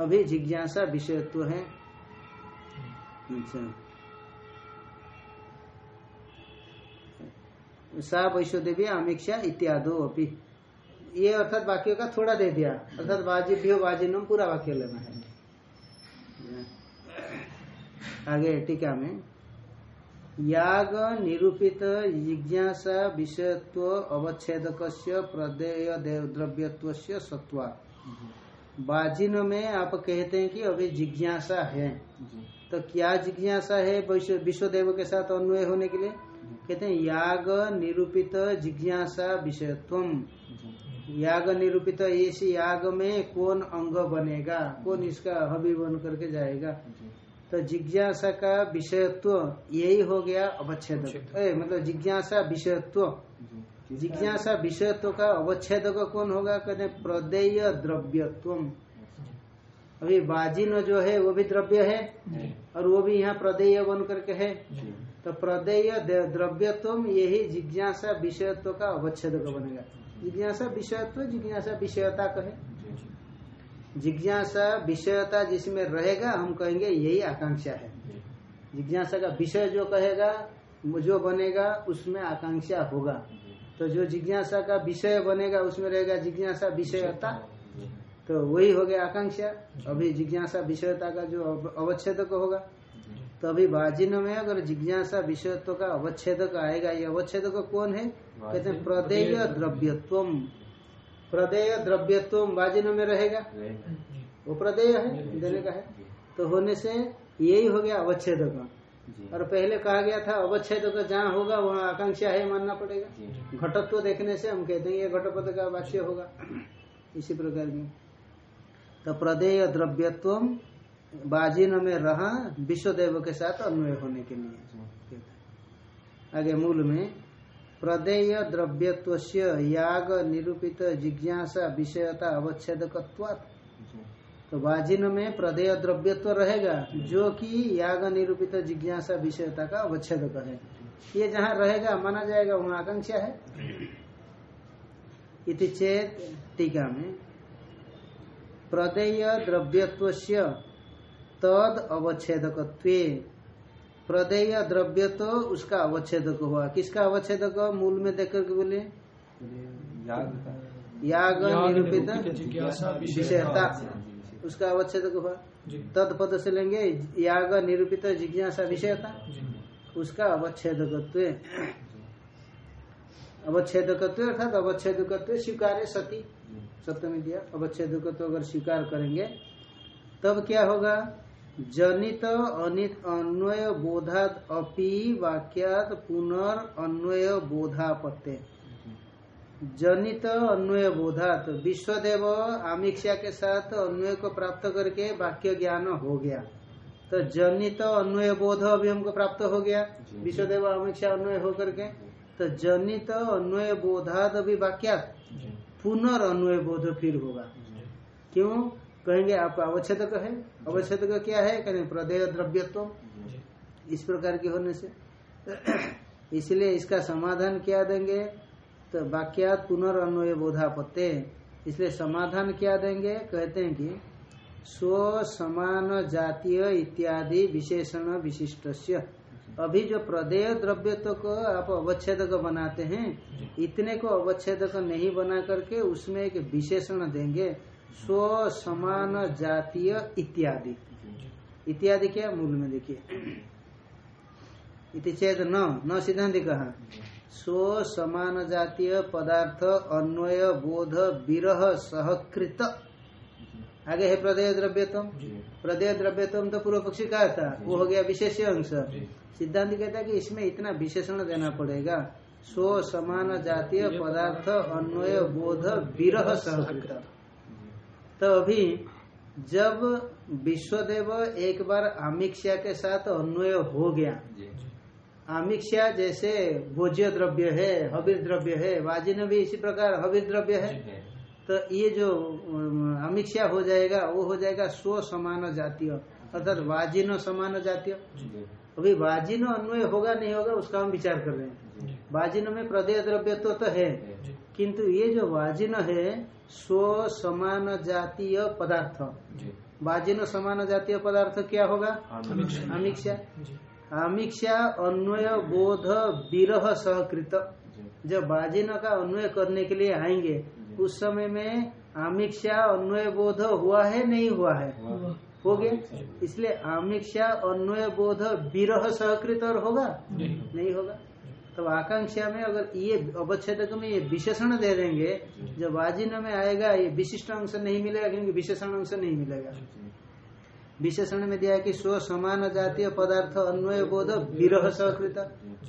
अभी जिज्ञासा विषयत्व है। अच्छा। सा वैश्वदेवी आमिक्षा इत्यादि अपि। ये अर्थात वाक्य का थोड़ा दे दिया। अर्थात बाजी भी बाजी नम पूरा वाक्य लेना है। आगे टीका में। याग निरूपित जिज्ञासा विषयत्व अवच्छेदक प्रदेय द्रव्यत्व सत्वा। बाजिन में आप कहते हैं कि अभी जिज्ञासा है। तो क्या जिज्ञासा है विश्वदेव के साथ अन्वय होने के लिए? कहते हैं याग निरूपित जिज्ञासा विषयत्व याग निरूपित इस याग में कौन अंग बनेगा? कौन इसका हबी बन करके जाएगा? तो जिज्ञासा का विषयत्व यही हो गया अवच्छेद मतलब जिज्ञासा विषयत्व। जिज्ञासा विषयत्व का अवच्छेद कौन होगा? कहते प्रदेय द्रव्यत्व अभी बाजिन जो है वो भी द्रव्य है? और वो भी यहाँ प्रदेय बन करके है? तो प्रदेय द्रव्यत्व यही जिज्ञासा विषयत्व का अवच्छेद बनेगा। जिज्ञासा विषयत्व, जिज्ञासा विषयता कहे। जिज्ञासा विषयता जिसमें रहेगा, हम कहेंगे यही आकांक्षा है। जिज्ञासा का विषय जो कहेगा, जो बनेगा, उसमें आकांक्षा होगा। तो जो जिज्ञासा का विषय बनेगा, उसमें रहेगा जिज्ञासा विषयता। तो वही हो गया आकांक्षा। अभी जिज्ञासा विषयता का जो अवच्छेदक होगा। तो अभी बाजिन में अगर जिज्ञासा विषयत्व का अवच्छेदक आएगा ये अवच्छेदक कौन है? कहते हैं प्रदेय द्रव्यत्व प्रदेय द्रव्यत्व बाजिन में रहेगा? वो प्रदेय है देने का है। तो होने से यही हो गया अवच्छेदक। और पहले कहा गया था अवच्छेदक जहाँ होगा वहाँ आकांक्षा है मानना पड़ेगा। घटत्व देखने से हम कहते हैं ये घटपद का वाक्य होगा। इसी प्रकार की तो प्रदेय द्रव्यत्व बाजिन में रहा विश्वदेव के साथ अन्वय होने के लिए। आगे मूल में, प्रदेय द्रव्यत्व याग निरूपित जिज्ञासा विषयता अवच्छेदकत्वात् तो वाजिन में प्रदेय द्रव्यत्व रहेगा, जो कि याग निरूपित जिज्ञासा विषयता का अवच्छेदक है। ये जहाँ रहेगा, माना जाएगा, वहाँ आकांक्षा है। इति चेत टीका में, प्रदेय द्रव्यत्व तद अवच्छेदकत्व। प्रदेय द्रव्य तो उसका अवच्छेदक हुआ। किसका अवच्छेदक? मूल में देख करके बोले। याग। निरूपित निरूपित जिज्ञासा विषयता उसका अवच्छेदक हुआ। तद पद से लेंगे। याग निरूपित जिज्ञासा विषयता उसका अवच्छेदकत्व। अवच्छेदकत्व अर्थात अवच्छेदकत्व स्वीकार सती। सप्तमी दिया। अवच्छेदकत्व अगर स्वीकार करेंगे तब क्या होगा? जनित अनित अन्वय बोधात अपि वाक्यात पुनर् अन्वय बोधापत्य जनित अन्वय बोधात विश्वदेव आमिक्षा के साथ अन्वय को प्राप्त करके वाक्य ज्ञान हो गया। तो जनित अन्वय बोध अभी हमको प्राप्त हो गया। विश्वदेव आमिक्षा अन्वय हो करके। तो जनित अन्वय बोधात अभी वाक्यात पुनर्न्वय बोध फिर होगा। क्यों? कहेंगे आपका अवच्छेदक है। अवच्छेद क्या है? कहेंगे प्रदेय द्रव्यत्व। इस प्रकार के होने से। इसलिए इसका समाधान क्या देंगे? तो वाक्यात पुनर्न्वय बोधापत्य इसलिए समाधान क्या देंगे? कहते हैं कि स्व समान जातीय इत्यादि विशेषण विशिष्ट अभी जो प्रदेय द्रव्यत्व को आप अवच्छेद बनाते हैं इतने को अवच्छेद नहीं बना करके उसमें एक विशेषण देंगे। स्व समान जातीय इत्यादि। इत्यादि क्या? मूल में देखिए। इति चेत न। न सिद्धांत कहा। स्व समान जातीय पदार्थ अन्वय बोध विरह सहकृत। आगे है प्रदेय द्रव्यतम प्रदेय द्रव्यतम तो पूर्व पक्षी कहा था। वो हो गया विशेष अंश। सिद्धांत कहता है कि इसमें इतना विशेषण देना पड़ेगा। स्व समान जातीय पदार्थ। अन्वय बोध विरह सहकृत। तो अभी जब विश्वदेव एक बार आमिक्षा के साथ अन्वय हो गया। आमिक्षा जैसे भोज्य द्रव्य है हविर द्रव्य है वाजिन भी इसी प्रकार हविर द्रव्य है। तो ये जो अम, आमिक्षा हो जाएगा वो हो जाएगा स्व समान जातीय अर्थात वाजिनो समान जातीय। अभी वाजिनो अन्वय होगा नहीं होगा उसका हम विचार कर रहे हैं। वाजिनो में प्रदेय द्रव्य तो, तो है किंतु ये जो वाजिन है स्व समान जातीय पदार्थ। जी, वाजिनो समान जातीय पदार्थ क्या होगा? आमिक्षा। आमिक्षा जी। आमिक्षा अन्वय बोध विरह सहकृत। जब बाजिन का अन्वय करने के लिए आएँगे उस समय में आमिक्षा अन्वय बोध हुआ है नहीं हुआ है? हो। गया। इसलिए आमिक्षा अन्वय बोध विरह सहकृत और होगा? नहीं। नहीं होगा। तो आकांक्षा में अगर ये अवच्छेद में ये विशेषण दे देंगे, जब वाजिन में आएगा, ये विशिष्ट अंश नहीं मिलेगा, क्योंकि विशेषण अंश नहीं मिलेगा। विशेषण में दिया कि स्व समान जातीय पदार्थ अन्वय बोध विरह सहकृत।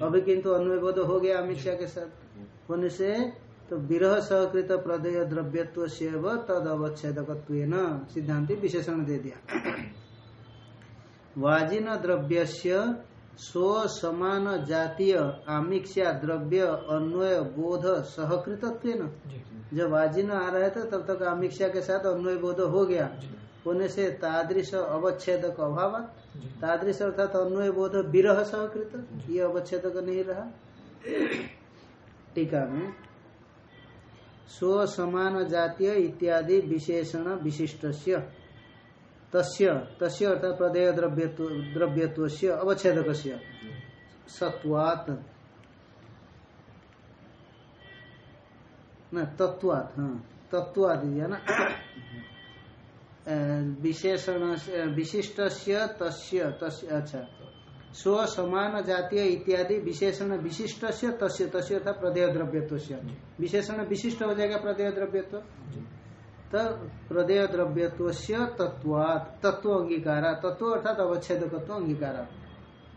अभी किंतु अन्वय बोध हो गया अमिक्षा के साथ। होने से तो विरह सहकृत प्रदय द्रव्यत्व से तद अवच्छेदक सिद्धांति विशेषण दे दिया। वाजिन द्रव्य स्व समान जातीय आमिक्षा द्रव्य अन्वय बोध सहकृतत्व जब आजीन आ रहे थे तब तक आमिक्षा के साथ अन्वय बोध हो गया। होने से तादृश अवच्छेदक अभाव तादृश अर्थात अन्वय बोध विरह सहकृत। ये अवच्छेद नहीं रहा। टीका में स्व समान जातीय इत्यादि विशेषण विशिष्ट तस्य तस्य अर्थात प्रदेय द्रव्यत्व द्रव्यत्व अवच्छेदक सत्वात। न, तत्वात हाँ तत्वात ना? विशेषण विशिष्ट तस्य तस्य अच्छा। स्व समान जातीय इत्यादि विशेषण विशिष्ट तस्य तस्य अर्थात प्रदेय द्रव्यत्व विशेषण विशिष्ट हो जाएगा प्रदेय द्रव्यत्व? प्रदेय द्रव्यत्व तत्वात तत्व अंगीकारा तत्व अर्थात अवच्छेदकत्व अंगीकारा।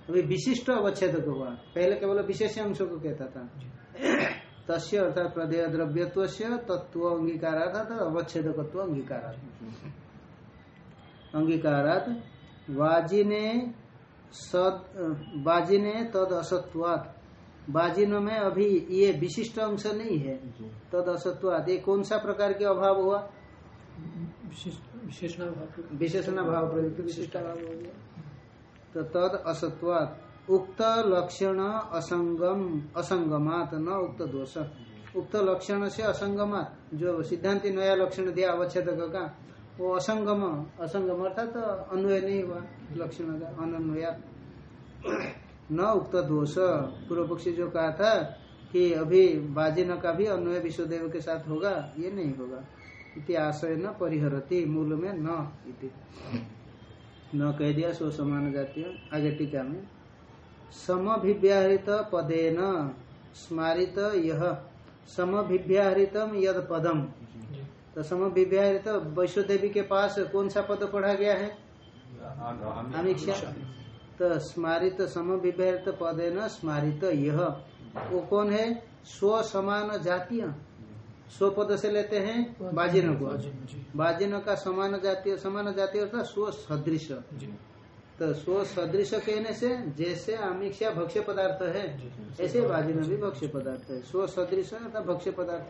अभी विशिष्ट अवच्छेदक हुआ पहले केवल विशेष अंश को कहता था। तस्य अर्थात प्रदेय द्रव्यत्व तत्व अंगीकारा अर्थात अवच्छेदकत्व अंगीकारा। अंगीकारात वाजिने सद वाजिने तद असत्वात। वाजिनों में अभी ये विशिष्ट अंश नहीं है। तद असत्वात। ये कौन सा प्रकार के अभाव हुआ? विशेषण भाव प्रयुक्त। विशिष्ट भाव हो गया। तो तद असत्वात। उक्त लक्षण असंगम असंगमात, न उक्त दोष। उक्त लक्षण से असंगमात। जो सिद्धांति नया लक्षण दिया अवच्छेद का, वो असंगम असंगम अर्थात तो अन्वय नहीं हुआ, लक्षण का, अनन्वया। न उक्त दोष। पूर्व पक्षी जो कहा था कि अभी बाजिन का भी अन्वय विश्वदेव के साथ होगा, ये नहीं होगा। इति आशय न परिहरती मूल में न इति। न कह दिया सो समान जातीय। आगे टीका में समभिव्याहृत पदेन स्मारित यह समभिव्याहृतम यद पदम। तो समभिव्याहृत वैश्वदेवी के पास कौन सा पद पढ़ा गया है? अमीक्षा तो स्मारित समभिव्याहृत पदेन स्मारित यह वो कौन है? स्व समान जातीय। स्व पद से लेते हैं बाजिन को। बाजिन का समान जातीय समान जातीय अर्थात स्व सदृश तो स्व सदृश कहने से जैसे आमिक्षा भक्ष्य पदार्थ है ऐसे बाजिन भी भक्ष्य पदार्थ है। स्व सदृश अर्थात भक्ष्य पदार्थ।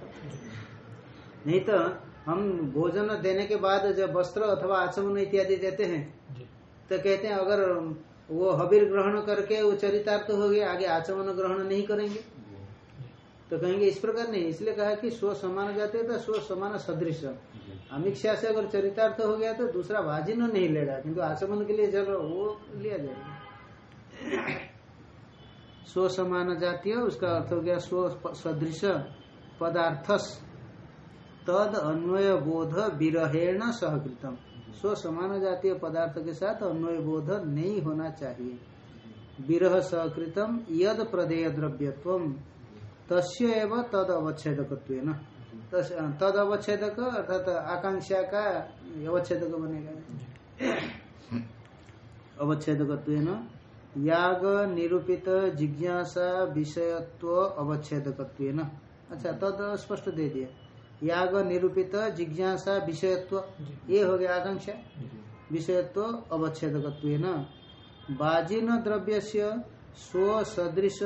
नहीं तो हम भोजन देने के बाद जब वस्त्र अथवा आचमन इत्यादि देते हैं तो कहते हैं अगर वो हबीर ग्रहण करके वो चरितार्थ हो गया आगे आचमन ग्रहण नहीं करेंगे। तो कहेंगे, इस प्रकार नहीं, इसलिए कहा कि स्व समान जाते तो स्व समान सदृश अमीक्षा से अगर चरितार्थ हो गया तो दूसरा वाजिन नहीं लेगा किंतु आचमन के लिए जब वो लिया जाएगा। स्व समान जातीय, उसका अर्थ हो गया स्व सदृश पदार्थस, तद अन्वय बोध विरहेण सहकृतम। स्व समान जातीय पदार्थ के साथ अन्वय बोध नहीं होना चाहिए। विरह सहकृतम, यद प्रदेय द्रव्यत्व तस्य एवं तद अवच्छेदक तद अवच्छेदक अर्थात आकांक्षा का अवच्छेदक बनेगा। अवच्छेदक याग निरूपित जिज्ञासा विषयत्व अवच्छेदक अच्छा तद स्पष्ट दे दिया याग निरूपित जिज्ञासा विषयत्व ये हो गया आकांक्षा विषयत्व अवच्छेदक बाजिन द्रव्य से सदृश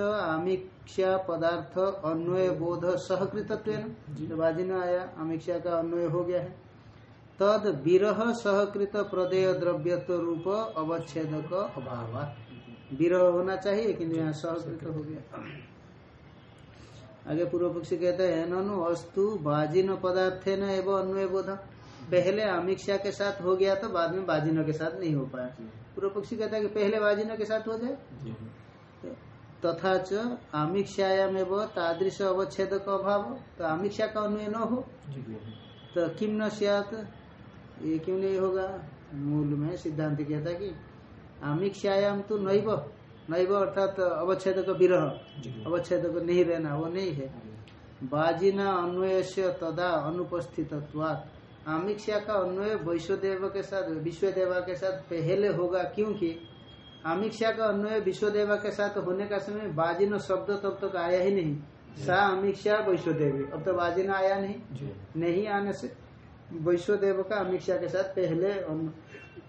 आमिक्षा पदार्थ अन्वय बोध सहकृत बाजिन आया आमिक्षा का अन्वय हो गया है। तद विरह सहकृत प्रदेय द्रव्यत्व रूप अवच्छेदक अभाव। विरह होना चाहिए किन्तु यहाँ सहकृत हो गया। आगे पूर्व पक्षी कहते हैं ननु अस्तु बाजिन पदार्थे न एवं अन्वय बोध। पहले अमीक्षा के साथ हो गया तो बाद में बाजिनों के साथ नहीं हो पाया। पूर्व पक्षी कहता है कि पहले बाजिनों के साथ हो जाए। तथा च आमीक्षायाम एवं तादृश अवच्छेद का अभाव। तो आमीक्षा का अन्वय न हो तो किम न सियात? ये क्यों नहीं होगा? मूल में सिद्धांत कहता कि आमीक्षायाम तो नैव नैव अर्थात अवच्छेद का विरह अवच्छेद को नहीं रहना, वो नहीं है। बाजिना अन्वय से तदा अनुपस्थित आमिक्षा का अन्वय वैश्वदेव के साथ, विश्वदेवा के साथ पहले होगा, क्योंकि आमिक्षा का अन्वय विश्वदेवा के साथ होने का समय बाजिनो शब्द तब तक आया ही नहीं। सा अमीक्षा वैश्वदेवी। अब तो बाजिना आया नहीं। नहीं आने से वैश्वदेव का अमीक्षा के साथ पहले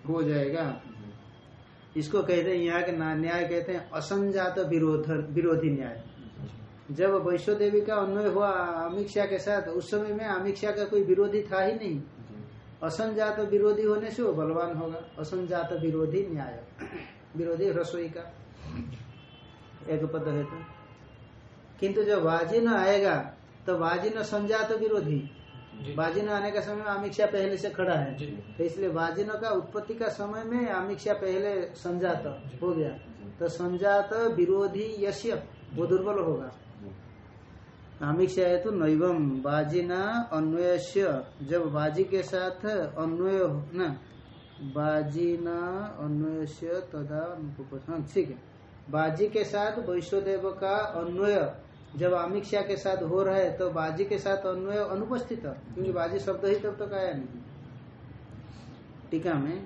हो जाएगा। इसको कहते हैं यहाँ के न्याय कहते हैं असंजात विरोध विरोधी न्याय। जब वैश्व देवी का अन्वय हुआ अमीक्षा के साथ उस समय में अमीक्षा का कोई विरोधी था ही नहीं। असंजात विरोधी होने से वो बलवान होगा। असंजात विरोधी न्याय। विरोधी रसोई का एक पद है तो। किंतु जब वाजिन आएगा तो वाजिन संजात विरोधी। वाजिन आने का समय अमीक्षा पहले से खड़ा है। तो इसलिए वाजिनों का उत्पत्ति का समय में अमीक्षा पहले संजात हो गया। तो संजात विरोधी यश्य वो दुर्बल होगा। अमीक्षा है तो नैवम बाजिना अन्वय जब बाजी के साथ अन्वय न बाजिना अन्वय तदा ठीक है। बाजी के साथ वैश्वदेव का अन्वय, जब अमीक्षा के साथ हो रहा है तो बाजी के साथ अन्वय अनुपस्थित, क्योंकि बाजी शब्द ही तब तक आया नहीं। टीका में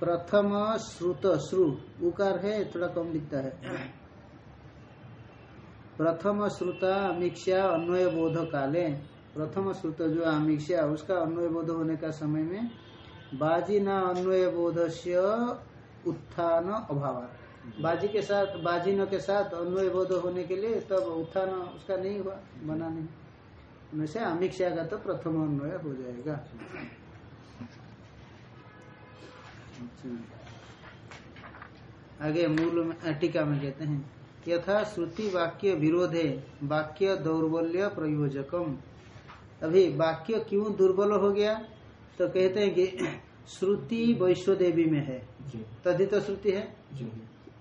प्रथम श्रुत, श्रु, उकार है, थोड़ा कम दिखता है। प्रथम श्रुता अमीक्षा अन्वय बोध काले। प्रथम श्रुत जो अमीक्षा उसका अन्वय बोध होने का समय में बाजी न अन्वय बोध से उत्थान अभाव बाजी के साथ बाजिनों के साथ अन्वय बोध होने के लिए तब उत्थान उसका नहीं हुआ बना नहीं। से अमीक्षा का तो प्रथम अन्वय हो जाएगा। आगे मूल में टीका में कहते हैं यथा श्रुति वाक्य विरोधे वाक्य दौर्बल्य प्रयोजकम। अभी वाक्य क्यों दुर्बल हो गया? तो कहते हैं कि श्रुति वैश्व देवी में है। जी। तभी तो श्रुति है?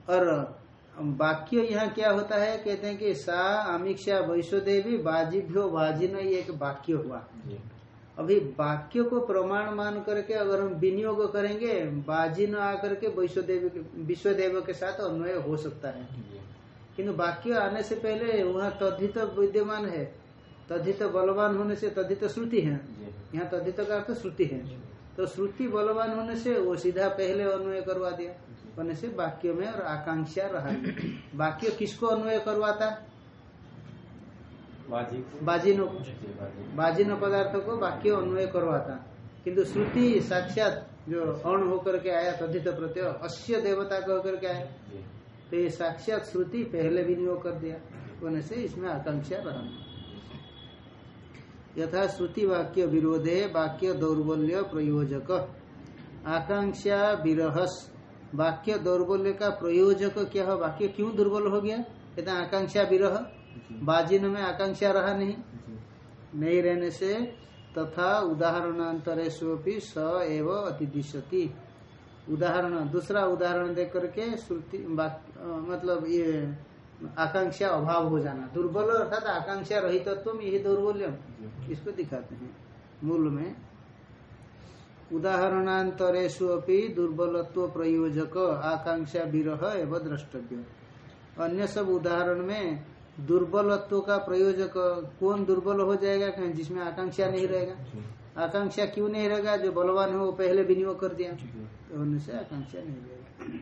और वाक्य यहाँ क्या होता है? कहते हैं कि सा आमिक्षा वैश्व देवी बाजिभ्यो ये एक वाक्य हुआ। अभी वाक्य को प्रमाण मान करके अगर हम विनियोग करेंगे बाजी न आकर के वैश्वदेव विश्वदेव के साथ अन्वय हो सकता है। किंतु वाक्य आने से पहले वहाँ तद्धित विद्यमान है। तद्धित बलवान होने से तद्धित श्रुति है। यहाँ तद्धित का अर्थ श्रुति है। तो श्रुति बलवान होने से वो सीधा पहले अन्वय करवा दिया। होने से वाक्य में और आकांक्षा रहा। वाक्य किसको अन्वय करवाता? बाजिनो बाजिन पदार्थ को वाक्य अन्वय करवाता। किंतु श्रुति साक्षात जो अण होकर के आया तद्धित प्रत्यय अश्य देवता को होकर के आया। तो ये साक्षात श्रुति पहले विनियोग कर दिया। होने से इसमें आकांक्षा रहा। यथा श्रुति वाक्य विरोधे वाक्य दौर्बल्य प्रयोजक। आकांक्षा विरहस। वाक्य दौर्बल्य का प्रयोजक क्या है? वाक्य क्यों दुर्बल हो गया? कहते आकांक्षा विरह। बाजिन में आकांक्षा रहा नहीं। नहीं रहने से तथा उदाहरणांतरेश्वपि स एव अतिदिशति। उदाहरण दूसरा उदाहरण देख करके श्रुति मतलब ये आकांक्षा अभाव हो जाना। दुर्बल अर्थात आकांक्षा रहित तत्व यही दौर्बल्यम। इसको दिखाते हैं मूल में। उदाहरणांतरेशु अपनी दुर्बलत्व प्रयोजक आकांक्षा विरह एवं द्रष्टव्य। अन्य सब उदाहरण में दुर्बलत्व का प्रयोजक कौन दुर्बल हो जाएगा? कहीं जिसमें आकांक्षा नहीं रहेगा। आकांक्षा क्यों नहीं रहेगा? जो बलवान है वो पहले विनियोग कर दिया। तो होने से आकांक्षा नहीं रहेगा।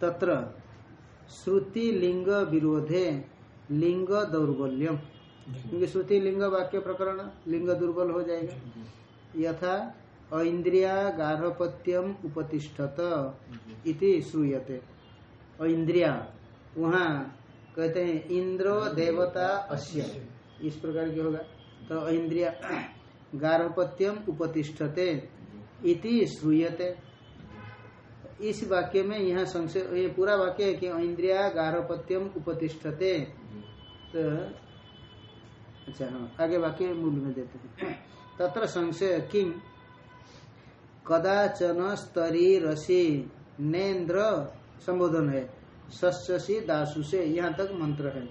तत्र श्रुति लिंग विरोधे लिंग दौर्बल्यम। क्योंकि श्रुति लिंग वाक्य प्रकरण लिंग दुर्बल हो जाएगा। यथा ऐन्द्रिया गार्हपत्यम उपतिष्ठत इति श्रूयते। ऐन्द्रिया वहाँ कहते हैं, इंद्र देवता अस्य। इस प्रकार की होगा। तो ऐन्द्रिया गार्हपत्यम उपतिष्ठते इति श्रूयते। इस वाक्य में यहाँ संशय ये पूरा वाक्य है कि इंद्रिया गार्हपत्यम उपतिष्ठते। तो अच्छा हाँ आगे वाक्य मूल में देते हैं। तत्र संशय किम कदाचन स्तरी रसी नेन्द्र संबोधन है। सस्यसी दासु से यहाँ तक मंत्र है।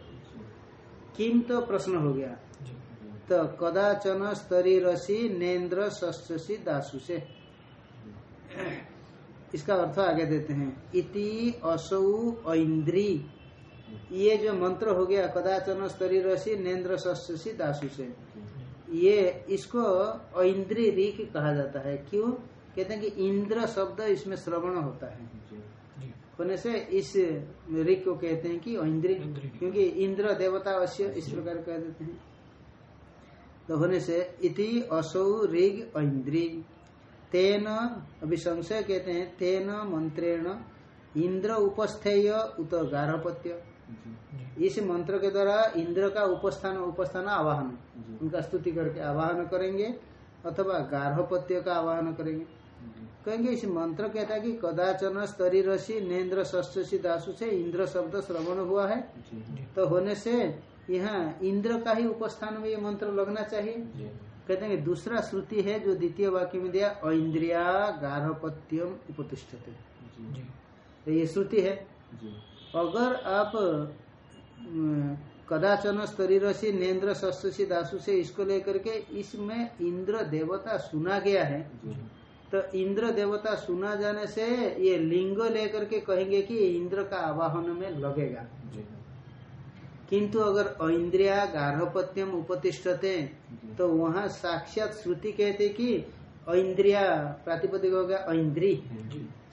किम तो प्रश्न हो गया। तो कदाचन स्तरी रसी नेन्द्र सस्यसी दासु से इसका अर्थ आगे देते हैं। इति असौ ऐन्द्री। ये जो मंत्र हो गया कदाचन स्तरी रसी नेन्द्र सस्यसी दासु से ये इसको ऐन्द्री ऋक कहा जाता है। क्यों? कहते हैं कि इंद्र शब्द इसमें श्रवण होता है। होने से इस ऋक को कहते हैं कि ऐन्द्री। क्योंकि इंद्र देवता अवश्य इस प्रकार कह देते हैं। तो होने से इति असौ ऋग ऐन्द्री। तेन अभी संशय कहते हैं तेन मंत्रेण इंद्र उपस्थेय उत गार्हपत्य। इस मंत्र के द्वारा इंद्र का उपस्थान उपस्थान आवाहन। उनका स्तुति करके आवाहन करेंगे अथवा गार्हपत्य का आवाहन करेंगे। कहेंगे इस मंत्र कहता है कि कदाचन स्तरी रसी नेन्द्र षष्ठी दासु से इंद्र शब्द श्रवण हुआ है। तो होने से यहाँ इंद्र का ही उपस्थान में ये मंत्र लगना चाहिए। कहते हैं कि दूसरा श्रुति है जो द्वितीय वाक्य में दिया ऐन्द्रिया गार्हपत्यम उपतिष्ठते। तो ये श्रुति है। अगर आप कदाचन स्तरी रसी नेन्द्र षष्ठी दासु से इसको लेकर के इसमें इंद्र देवता सुना गया है तो इंद्र देवता सुना जाने से ये लिंग लेकर के कहेंगे कि इंद्र का आवाहन में लगेगा। किंतु अगर ऐन्द्रिया गार्हपत्यम उपतिष्ठते तो वहाँ साक्षात श्रुति कहते कि ऐन्द्रिया प्रातिपदिक हो गया ऐन्द्री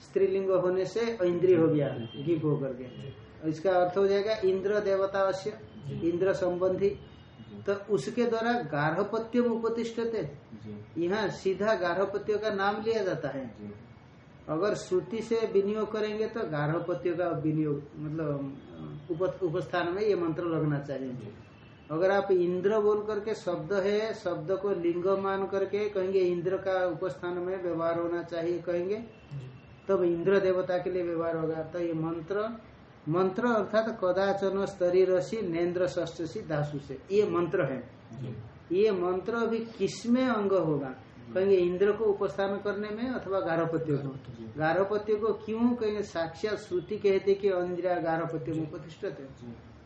स्त्रीलिंग होने से ऐन्द्री हो गया गिप होकर के। इसका अर्थ हो जाएगा इंद्र देवता अवश्य इंद्र संबंधी। तो उसके द्वारा गार्हपत्यम उपतिष्ठते यहाँ सीधा गार्हपत्य का नाम लिया जाता है। अगर श्रुति से विनियोग करेंगे तो गार्हपत्य का विनियोग मतलब उपस्थान में ये मंत्र लगना चाहिए अगर आप इंद्र बोल करके शब्द है शब्द को लिंग मान करके कहेंगे इंद्र का उपस्थान में व्यवहार होना चाहिए कहेंगे तब तो इंद्र देवता के लिए व्यवहार होगा। तो ये मंत्र मंत्र अर्थात कदाचन स्तरी रसी नेन्द्र षष्ठी दासु से ये मंत्र है। ये मंत्र अभी किसमें अंग होगा? कहेंगे इंद्र को उपस्थान करने में अथवा गारहपत्य को। गारहपत्य को क्यों कहेंगे? साक्षात श्रुति कहती कि इंद्रिया गारहपत्य में प्रतिष्ठित है।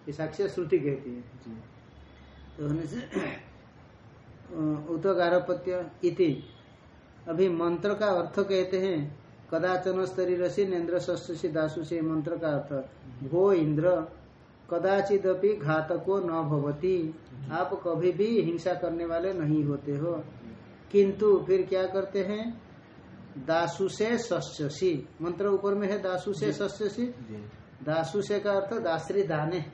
ये साक्षात श्रुति कहती है। तो होने से उत गारहपत्य इति। अभी मंत्र का अर्थ कहते हैं कदाचन स्तरी रसी नेन्द्र षष्ठी दासु से मंत्र का अर्थ। भो इंद्र कदाचिदपि घातको न भवती। आप कभी भी हिंसा करने वाले नहीं होते हो। किंतु फिर क्या करते हैं? दासु से षष्ठी मंत्र ऊपर में है दासु से षष्ठी दासु से का अर्थ दासरी दाने।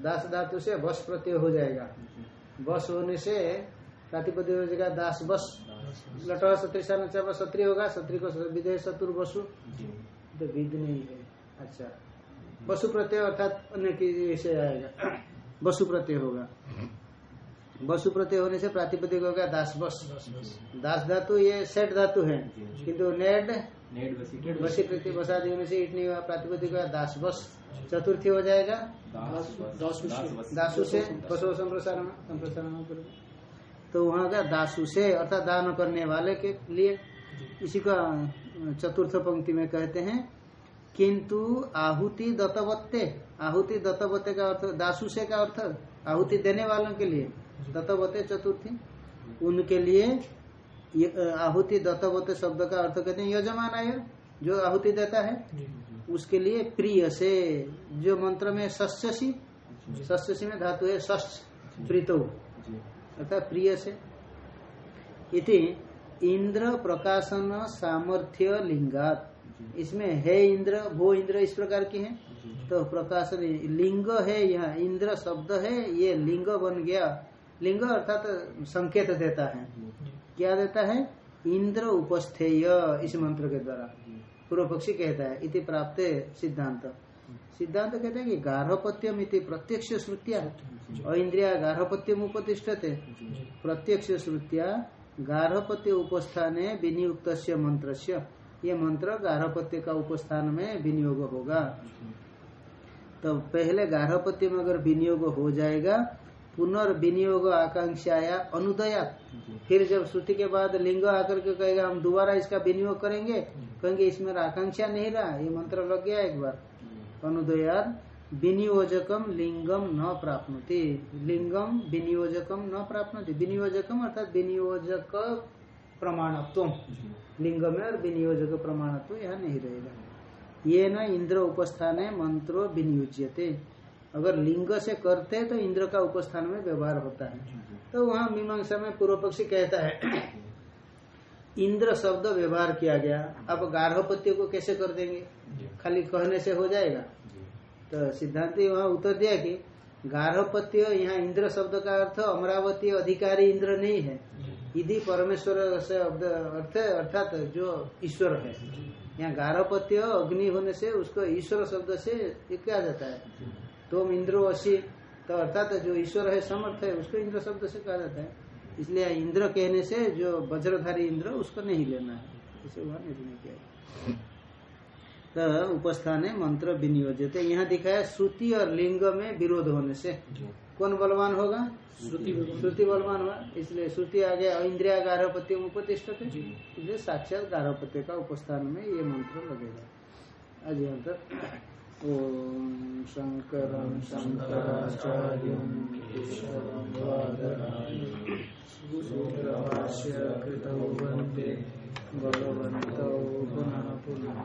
दास धातु से बस प्रत्यय हो जाएगा। बस होने से प्रातिपद्य हो जाएगा दास बस। लट सत्री सत्री होगा सत्री को विधेय शत्रु बसु। तो विध नहीं है। अच्छा। वसु प्रत्यय अर्थात अन्य की से आएगा। बसु प्रत्यय होगा। वसु प्रत्यय होने से प्रातिपदिक होगा दास बस दास धातु ये सेट धातु है। किंतु नेड वसी प्रत्यय बसा होने से इट नहीं हुआ प्रातिपदिक होगा दास बस चतुर्थी हो जाएगा। दासु से पशु संप्रसारण संप्रसारण तो वहाँ का दासु से अर्थात दान करने वाले के लिए इसी का चतुर्थ पंक्ति में कहते हैं किंतु आहुति दत्तवत्ते। आहुति दत्तवत्ते का अर्थ दासु से का अर्थ आहुति देने वालों के लिए। दत्तवत्ते चतुर्थी। उनके लिए आहुति दत्तवत्ते शब्द का अर्थ कहते हैं यजमान आय जो आहुति देता है। उसके लिए प्रिय से जो मंत्र में सस्यसी सस्यसी में धातु है ष्ठ प्रीतो। अर्थात प्रिय से इति इंद्र प्रकाशन सामर्थ्य लिंगात। इसमें है इंद्र भो इंद्र इस प्रकार की है। तो प्रकाशन लिंग है यहाँ इंद्र शब्द है ये लिंग बन गया। लिंग अर्थात संकेत देता है। क्या देता है? इंद्र उपस्थेय इस मंत्र के द्वारा। पूर्व पक्षी कहता है इति प्राप्त सिद्धांत। सिद्धांत कहते हैं कि गार्हपत्यम इति प्रत्यक्ष श्रुतिया। और इंद्रिया गार्हपत्यम उपतिष्ठते। प्रत्यक्ष श्रुतिया गार्हपत्य उपस्थाने विनियुक्त मंत्र ये मंत्र गार्हपत्य का उपस्थान में विनियोग होगा। तो पहले गार्हपत्य में अगर विनियोग हो जाएगा पुनर्विनियोग आकांक्षाया अनुदया। फिर जब श्रुति के बाद लिंग आकर के कहेगा हम दोबारा इसका विनियोग करेंगे? कहेंगे इसमें आकांक्षा नहीं रहा ये मंत्र लग गया एक बार। अनुदयात विनियोजकम लिंगम न प्राप्त लिंगम विनियोजकम न प्राप्त विनियोजकम अर्थात विनियोजक प्रमाणत्व लिंग में और विनियोजक प्रमाणत्व यहाँ नहीं रहेगा। ये न इंद्र उपस्थान है मंत्रो विनियोज्यते। अगर लिंग से करते तो इंद्र का उपस्थान में व्यवहार होता है। तो वहाँ मीमांसा में पूर्व पक्षी कहता है इंद्र शब्द व्यवहार किया गया अब गार्हपत्य को कैसे कर देंगे? खाली कहने से हो जाएगा। तो सिद्धांति वहाँ उत्तर दिया कि गार्हपत्य यहाँ इंद्र शब्द का अर्थ अमरावती अधिकारी इंद्र नहीं है। यदि परमेश्वर से अर्थ अर्थात जो ईश्वर है। यहाँ गारहपत्य अग्नि होने से उसको ईश्वर शब्द से क्या जाता है। तो इंद्रो अशी तो अर्थात जो ईश्वर है समर्थ है उसको इंद्र शब्द से कहा जाता है। इसलिए इंद्र कहने से जो वज्रधारी इंद्र उसको नहीं लेना है। इसे वहाँ निर्णय किया तो उपस्थान मंत्र विनियोजित यहाँ दिखाया श्रुति और लिंग में विरोध होने से। कौन बलवान होगा? श्रुति बलवान। हुआ इसलिए श्रुति आ गया इंद्रिया गारहपत्य उपतिष्ठते इसलिए साक्षात गारहपत्य का उपस्थान में ये मंत्र लगेगा। आज यहाँ तक ओम शंकर शंकराचार्य भगवन्तौ पुनः पुनः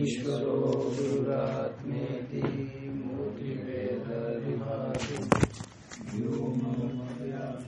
ईश्वरो गुरुरात्मेति मूर्तिभेद विभाति व्योमव्याप्तदेहा